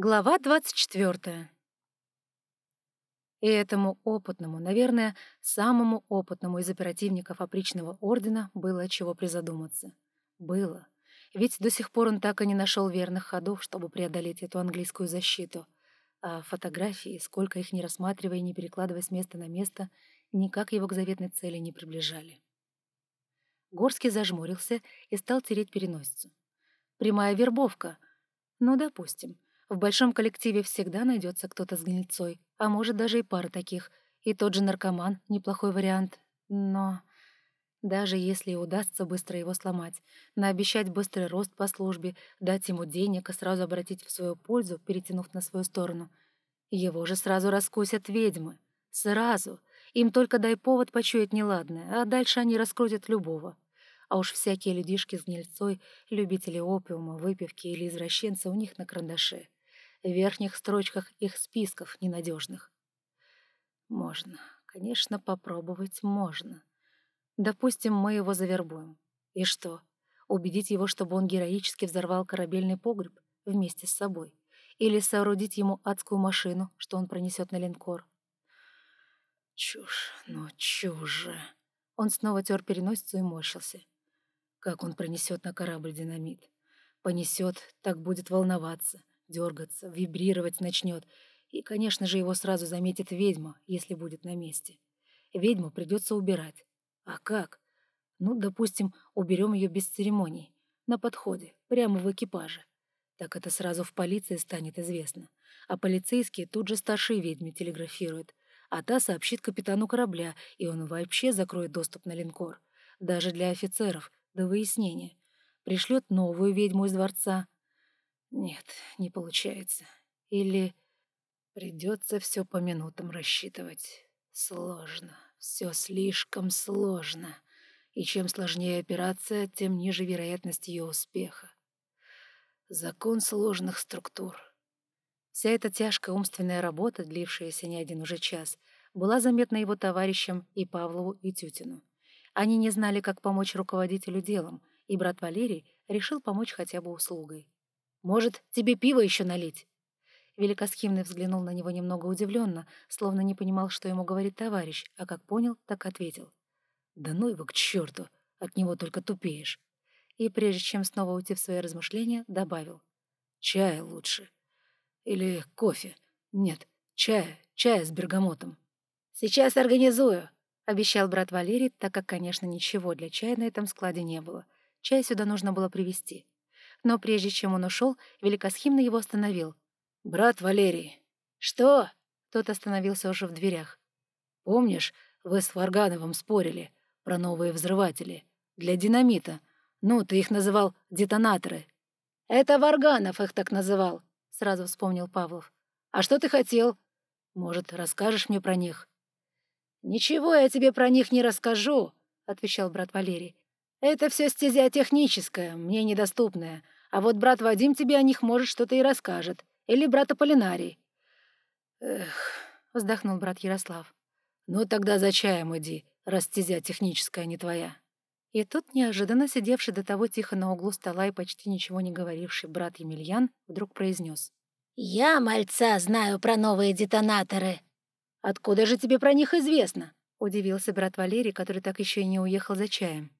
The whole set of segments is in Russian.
Глава 24. И этому опытному, наверное, самому опытному из оперативников опричного ордена было чего призадуматься. Было. Ведь до сих пор он так и не нашел верных ходов, чтобы преодолеть эту английскую защиту. А фотографии, сколько их не рассматривая и не перекладывая с места на место, никак его к заветной цели не приближали. Горский зажмурился и стал тереть переносицу. Прямая вербовка. Ну, допустим. В большом коллективе всегда найдется кто-то с гнильцой, а может даже и пара таких. И тот же наркоман — неплохой вариант. Но даже если и удастся быстро его сломать, наобещать быстрый рост по службе, дать ему денег и сразу обратить в свою пользу, перетянув на свою сторону, его же сразу раскусят ведьмы. Сразу. Им только дай повод почуять неладное, а дальше они раскрутят любого. А уж всякие людишки с гнильцой, любители опиума, выпивки или извращенцы у них на карандаше в верхних строчках их списков ненадежных. Можно, конечно, попробовать можно. Допустим, мы его завербуем. И что? Убедить его, чтобы он героически взорвал корабельный погреб вместе с собой? Или соорудить ему адскую машину, что он пронесет на линкор? Чушь, ну чушь же. Он снова тер переносицу и морщился. Как он пронесет на корабль динамит? Понесет, так будет волноваться дергаться, вибрировать начнет, и, конечно же, его сразу заметит ведьма, если будет на месте. Ведьму придется убирать. А как? Ну, допустим, уберем ее без церемоний, на подходе, прямо в экипаже. Так это сразу в полиции станет известно. А полицейские тут же старшей ведьме телеграфируют, а та сообщит капитану корабля, и он вообще закроет доступ на линкор. Даже для офицеров, до выяснения. Пришлет новую ведьму из дворца — нет, не получается. Или придется все по минутам рассчитывать. Сложно, все слишком сложно. И чем сложнее операция, тем ниже вероятность ее успеха. Закон сложных структур. Вся эта тяжкая умственная работа, длившаяся не один уже час, была заметна его товарищам и Павлову, и Тютину. Они не знали, как помочь руководителю делом, и брат Валерий решил помочь хотя бы услугой. Может, тебе пиво еще налить?» Великосхимный взглянул на него немного удивленно, словно не понимал, что ему говорит товарищ, а как понял, так ответил. «Да ну его к черту! От него только тупеешь!» И прежде чем снова уйти в свои размышления, добавил. «Чая лучше. Или кофе. Нет, чая, чая с бергамотом». «Сейчас организую», — обещал брат Валерий, так как, конечно, ничего для чая на этом складе не было. Чай сюда нужно было привезти но прежде чем он ушел, Великосхимный его остановил. «Брат Валерий». «Что?» Тот остановился уже в дверях. «Помнишь, вы с Варгановым спорили про новые взрыватели для динамита? Ну, ты их называл детонаторы». «Это Варганов их так называл», — сразу вспомнил Павлов. «А что ты хотел? Может, расскажешь мне про них?» «Ничего я тебе про них не расскажу», — отвечал брат Валерий. «Это все стезя техническая, мне недоступная. А вот брат Вадим тебе о них, может, что-то и расскажет. Или брат Аполлинарий». «Эх», — вздохнул брат Ярослав. «Ну тогда за чаем иди, раз стезя техническая не твоя». И тут неожиданно сидевший до того тихо на углу стола и почти ничего не говоривший брат Емельян вдруг произнес: «Я, мальца, знаю про новые детонаторы». «Откуда же тебе про них известно?» — удивился брат Валерий, который так еще и не уехал за чаем.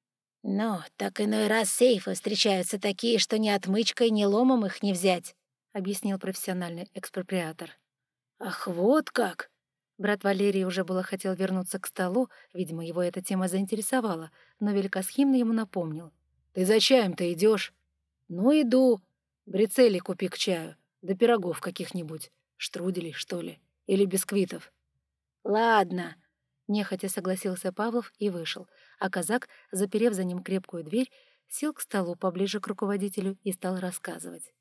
«Ну, так иной раз сейфы встречаются такие, что ни отмычкой, ни ломом их не взять», — объяснил профессиональный экспроприатор. «Ах, вот как!» Брат Валерий уже было хотел вернуться к столу, видимо, его эта тема заинтересовала, но Великосхимный ему напомнил. «Ты за чаем-то идешь? «Ну, иду. Брицели купи к чаю, да пирогов каких-нибудь, штруделей, что ли, или бисквитов». «Ладно», — нехотя согласился Павлов и вышел, а казак, заперев за ним крепкую дверь, сел к столу поближе к руководителю и стал рассказывать.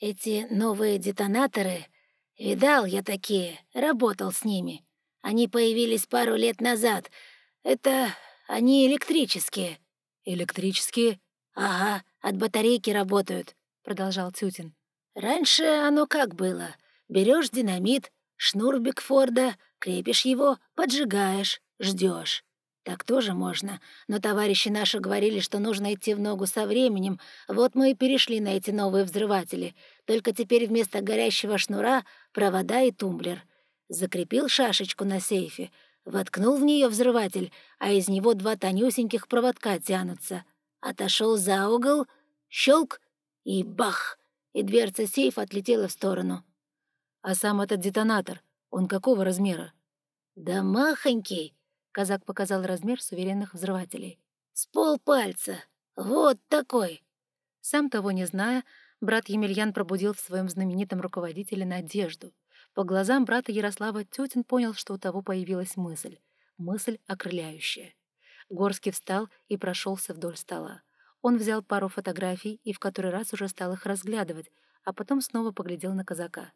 «Эти новые детонаторы... Видал я такие, работал с ними. Они появились пару лет назад. Это... они электрические». «Электрические?» «Ага, от батарейки работают», — продолжал Тютин. «Раньше оно как было. Берешь динамит, шнур Бигфорда, крепишь его, поджигаешь, ждешь. «Так тоже можно, но товарищи наши говорили, что нужно идти в ногу со временем, вот мы и перешли на эти новые взрыватели, только теперь вместо горящего шнура — провода и тумблер. Закрепил шашечку на сейфе, воткнул в нее взрыватель, а из него два тонюсеньких проводка тянутся. Отошел за угол, щелк и бах, и дверца сейфа отлетела в сторону. А сам этот детонатор, он какого размера? Да махонький, казак показал размер суверенных взрывателей. С полпальца, вот такой. Сам того не зная, брат Емельян пробудил в своем знаменитом руководителе надежду. По глазам брата Ярослава Тютин понял, что у того появилась мысль. Мысль окрыляющая. Горский встал и прошелся вдоль стола. Он взял пару фотографий и в который раз уже стал их разглядывать, а потом снова поглядел на казака.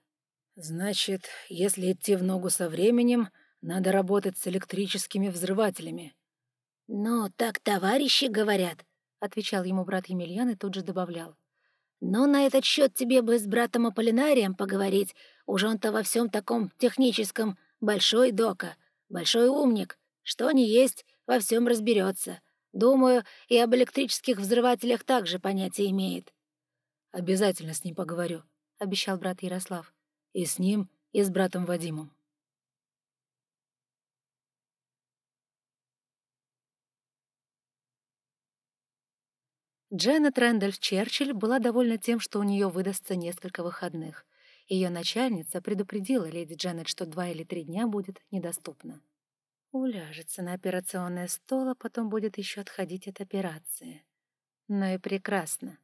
«Значит, если идти в ногу со временем, надо работать с электрическими взрывателями». «Ну, так товарищи говорят», — отвечал ему брат Емельян и тут же добавлял. «Но на этот счет тебе бы с братом Аполлинарием поговорить. Уж он-то во всем таком техническом большой дока, большой умник. Что не есть, во всем разберется. Думаю, и об электрических взрывателях также понятие имеет». «Обязательно с ним поговорю», — обещал брат Ярослав. «И с ним, и с братом Вадимом». Дженнет Рэндольф Черчилль была довольна тем, что у нее выдастся несколько выходных. Ее начальница предупредила леди Дженнет, что два или три дня будет недоступна. Уляжется на операционный стол, а потом будет еще отходить от операции. Но и прекрасно.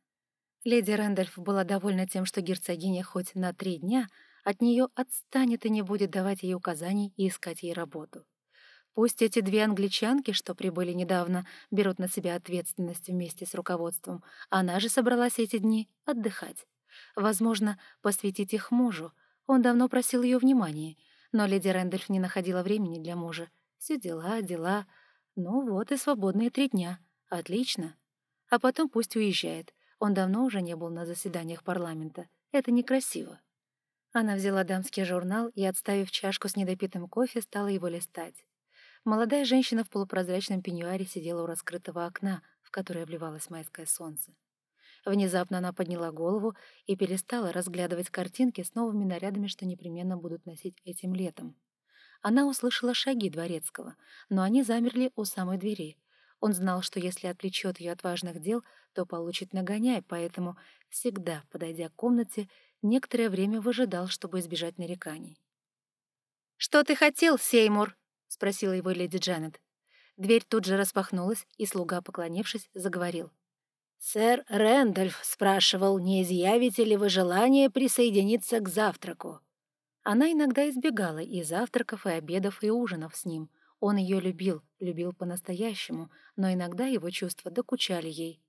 Леди Рэндольф была довольна тем, что герцогиня хоть на три дня от нее отстанет и не будет давать ей указаний и искать ей работу. Пусть эти две англичанки, что прибыли недавно, берут на себя ответственность вместе с руководством, она же собралась эти дни отдыхать. Возможно, посвятить их мужу. Он давно просил ее внимания, но леди Рэндольф не находила времени для мужа, все дела, дела. Ну вот и свободные три дня. Отлично. А потом пусть уезжает. Он давно уже не был на заседаниях парламента. Это некрасиво. Она взяла дамский журнал и, отставив чашку с недопитым кофе, стала его листать. Молодая женщина в полупрозрачном пеньюаре сидела у раскрытого окна, в которое вливалось майское солнце. Внезапно она подняла голову и перестала разглядывать картинки с новыми нарядами, что непременно будут носить этим летом. Она услышала шаги дворецкого, но они замерли у самой двери. Он знал, что если отвлечет ее от важных дел, то получит нагоняй, поэтому, всегда, подойдя к комнате, некоторое время выжидал, чтобы избежать нареканий. «Что ты хотел, Сеймур?» — спросила его леди Джанет. Дверь тут же распахнулась, и слуга, поклонившись, заговорил. «Сэр Рэндольф спрашивал, не изъявите ли вы желание присоединиться к завтраку?» Она иногда избегала и завтраков, и обедов, и ужинов с ним. Он ее любил, любил по-настоящему, но иногда его чувства докучали ей.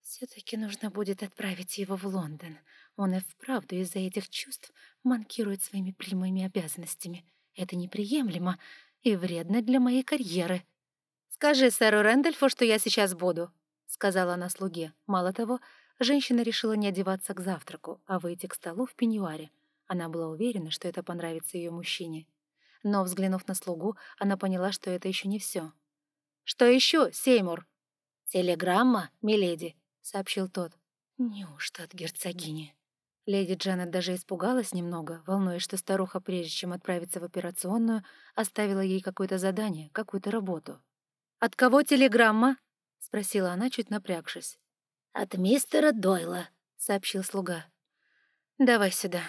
«Все-таки нужно будет отправить его в Лондон. Он и вправду из-за этих чувств манкирует своими прямыми обязанностями. Это неприемлемо и вредно для моей карьеры». «Скажи сэру Рэндольфу, что я сейчас буду», — сказала она слуге. Мало того, женщина решила не одеваться к завтраку, а выйти к столу в пеньюаре — она была уверена, что это понравится ее мужчине. Но, взглянув на слугу, она поняла, что это еще не все. «Что еще, Сеймур?» «Телеграмма, миледи», — сообщил тот. «Неужто от герцогини?» Леди Джанет даже испугалась немного, волнуясь, что старуха, прежде чем отправиться в операционную, оставила ей какое-то задание, какую-то работу. «От кого телеграмма?» — спросила она, чуть напрягшись. «От мистера Дойла», — сообщил слуга. «Давай сюда»,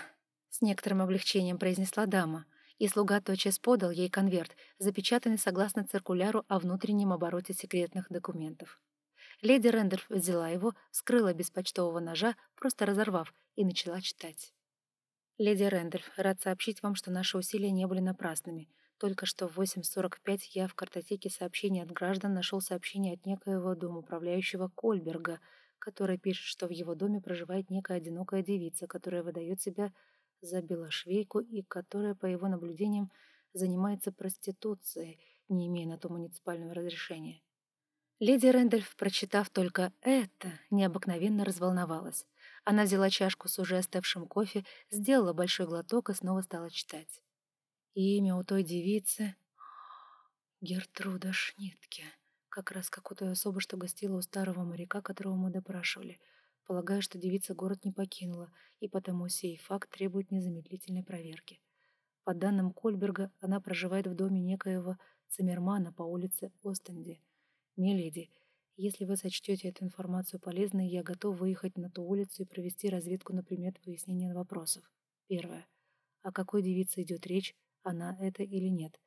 с некоторым облегчением произнесла дама, и слуга тотчас подал ей конверт, запечатанный согласно циркуляру о внутреннем обороте секретных документов. Леди Рендерф взяла его, скрыла без почтового ножа, просто разорвав, и начала читать. «Леди Рэндольф, рад сообщить вам, что наши усилия не были напрасными. Только что в 8.45 я в картотеке сообщений от граждан нашел сообщение от некоего домоуправляющего Кольберга, который пишет, что в его доме проживает некая одинокая девица, которая выдает себя за белошвейку и которая, по его наблюдениям, занимается проституцией, не имея на то муниципального разрешения. Леди Рэндольф, прочитав только это, необыкновенно разволновалась. Она взяла чашку с уже остывшим кофе, сделала большой глоток и снова стала читать. Имя у той девицы... Гертруда Шнитке. Как раз как у той особы, что гостила у старого моряка, которого мы допрашивали. Полагаю, что девица город не покинула, и потому сей факт требует незамедлительной проверки. По данным Кольберга, она проживает в доме некоего Циммермана по улице Остенде. «Миледи, если вы сочтете эту информацию полезной, я готов выехать на ту улицу и провести разведку на предмет выяснения вопросов. Первое. О какой девице идет речь, она это или нет?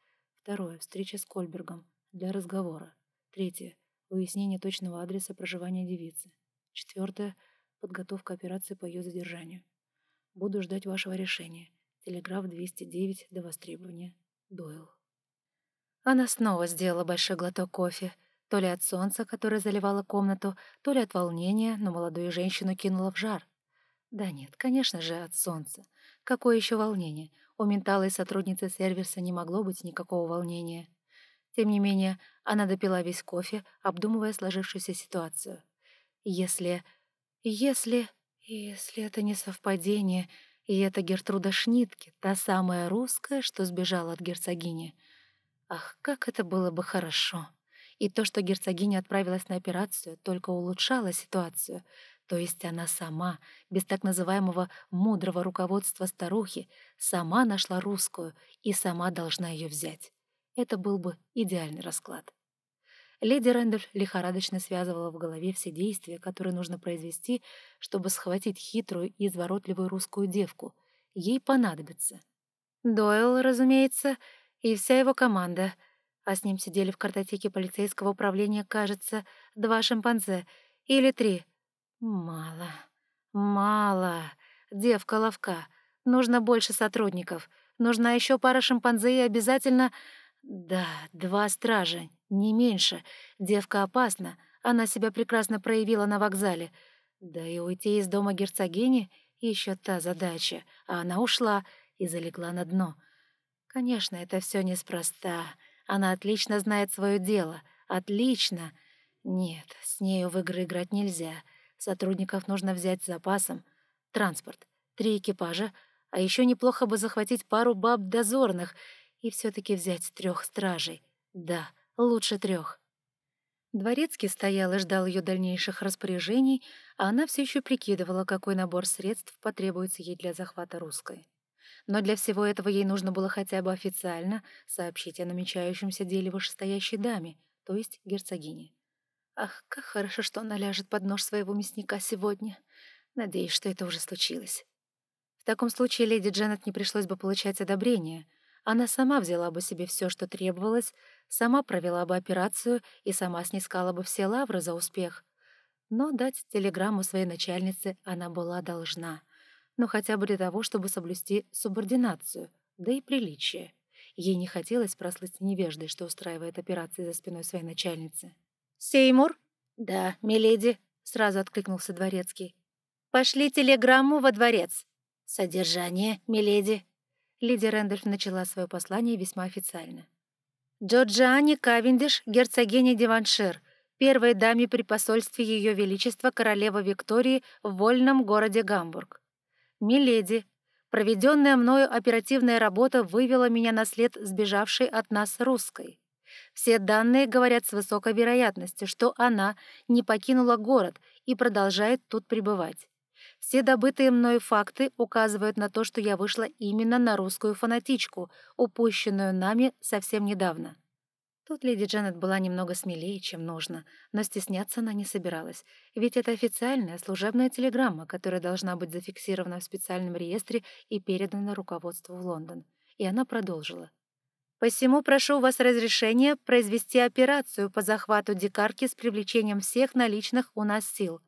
Второе. Встреча с Кольбергом. Для разговора. Третье. Выяснение точного адреса проживания девицы. Четвертое. Подготовка операции по ее задержанию. Буду ждать вашего решения. Телеграф 209 до востребования. Дойл. Она снова сделала большой глоток кофе. То ли от солнца, которое заливало комнату, то ли от волнения, но молодую женщину кинула в жар. Да нет, конечно же, от солнца. Какое еще волнение? У ментала и сотрудницы сервиса не могло быть никакого волнения. Тем не менее, она допила весь кофе, обдумывая сложившуюся ситуацию. Если... Если... Если это не совпадение, и это Гертруда Шнитке, та самая русская, что сбежала от герцогини. Ах, как это было бы хорошо! И то, что герцогиня отправилась на операцию, только улучшало ситуацию. То есть она сама, без так называемого «мудрого руководства старухи», сама нашла русскую и сама должна ее взять. Это был бы идеальный расклад. Леди Рэндольф лихорадочно связывала в голове все действия, которые нужно произвести, чтобы схватить хитрую и изворотливую русскую девку. Ей понадобится. Дойл, разумеется, и вся его команда. А с ним сидели в картотеке полицейского управления, кажется, два шимпанзе. Или три. Мало. Мало. Девка ловка. Нужно больше сотрудников. Нужна еще пара шимпанзе и обязательно... Да, два стража, не меньше. Девка опасна. Она себя прекрасно проявила на вокзале. Да и уйти из дома герцогини — еще та задача. А она ушла и залегла на дно. Конечно, это все неспроста. Она отлично знает свое дело. Отлично. Нет, с нею в игры играть нельзя. Сотрудников нужно взять с запасом. Транспорт, три экипажа, а еще неплохо бы захватить пару баб дозорных — и все-таки взять трех стражей. Да, лучше трех. Дворецкий стоял и ждал ее дальнейших распоряжений, а она все еще прикидывала, какой набор средств потребуется ей для захвата русской. Но для всего этого ей нужно было хотя бы официально сообщить о намечающемся деле вышестоящей даме, то есть герцогине. Ах, как хорошо, что она ляжет под нож своего мясника сегодня. Надеюсь, что это уже случилось. В таком случае леди Дженнет не пришлось бы получать одобрение, она сама взяла бы себе все, что требовалось, сама провела бы операцию и сама снискала бы все лавры за успех. Но дать телеграмму своей начальнице она была должна. Ну, хотя бы для того, чтобы соблюсти субординацию, да и приличие. Ей не хотелось прослыть невеждой, что устраивает операции за спиной своей начальницы. «Сеймур?» «Да, миледи», — сразу откликнулся дворецкий. «Пошли телеграмму во дворец». «Содержание, миледи», Леди Рэндольф начала свое послание весьма официально. «Джорджиане Кавендиш, герцогиня Диваншир, первой даме при посольстве Ее Величества королевы Виктории в вольном городе Гамбург. Миледи, проведенная мною оперативная работа вывела меня на след сбежавшей от нас русской. Все данные говорят с высокой вероятностью, что она не покинула город и продолжает тут пребывать. Все добытые мною факты указывают на то, что я вышла именно на русскую фанатичку, упущенную нами совсем недавно. Тут леди Джанет была немного смелее, чем нужно, но стесняться она не собиралась, ведь это официальная служебная телеграмма, которая должна быть зафиксирована в специальном реестре и передана руководству в Лондон. И она продолжила. «Посему прошу у вас разрешения произвести операцию по захвату дикарки с привлечением всех наличных у нас сил.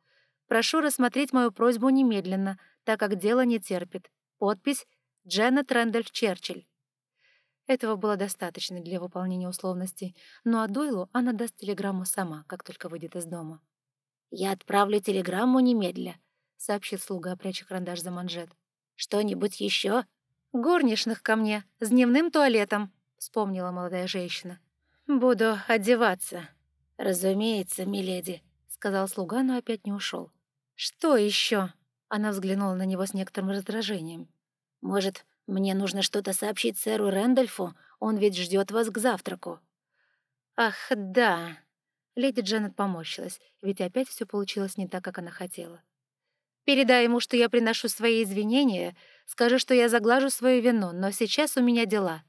Прошу рассмотреть мою просьбу немедленно, так как дело не терпит. Подпись «Дженнет Рэндольф Черчилль». Этого было достаточно для выполнения условностей, ну а Дойлу она даст телеграмму сама, как только выйдет из дома. «Я отправлю телеграмму немедля», — сообщит слуга, пряча карандаш за манжет. «Что-нибудь еще?» «Горничных ко мне, с дневным туалетом», — вспомнила молодая женщина. «Буду одеваться». «Разумеется, миледи», — сказал слуга, но опять не ушел. «Что еще?» Она взглянула на него с некоторым раздражением. «Может, мне нужно что-то сообщить сэру Рэндольфу? Он ведь ждет вас к завтраку». Ах, да. Леди Джанет поморщилась, ведь опять все получилось не так, как она хотела. «Передай ему, что я приношу свои извинения, скажи, что я заглажу свою вину, но сейчас у меня дела.